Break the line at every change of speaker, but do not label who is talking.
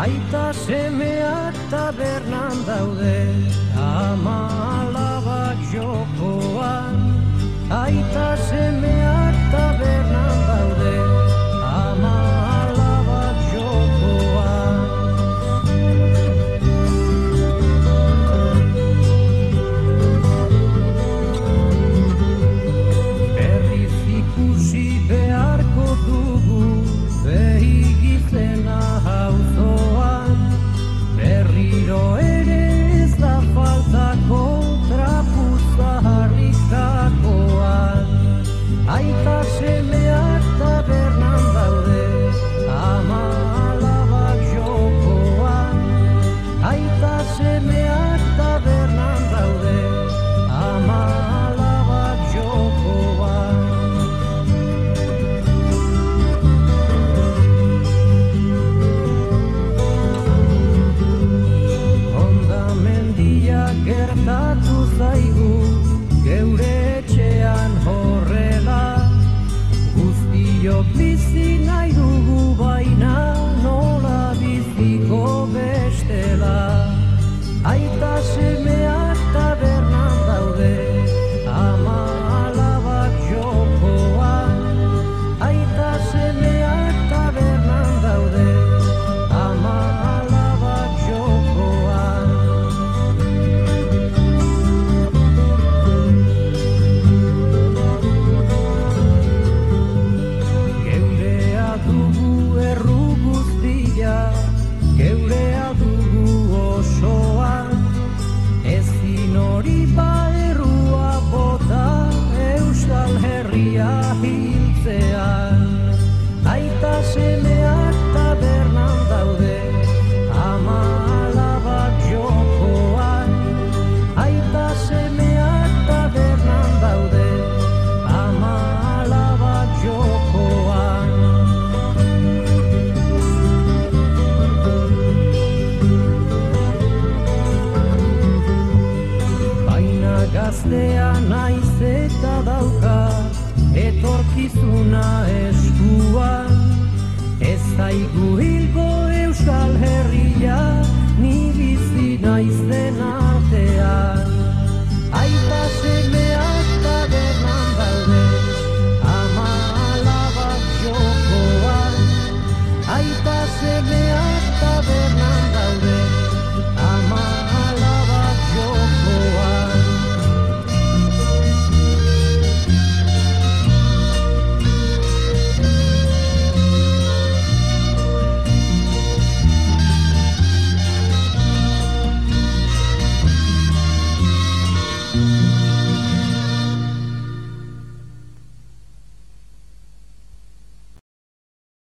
Aita semeak tabernan daude ama alegria hiltzea. Aita semeak tabernan daude Ama alaba jokoan. Aita semeak tabernan daude Ama alaba jokoan. Baina gaztea naiz etorkizuna eskuan ez daigu hilko euskal herria ni bizi naizena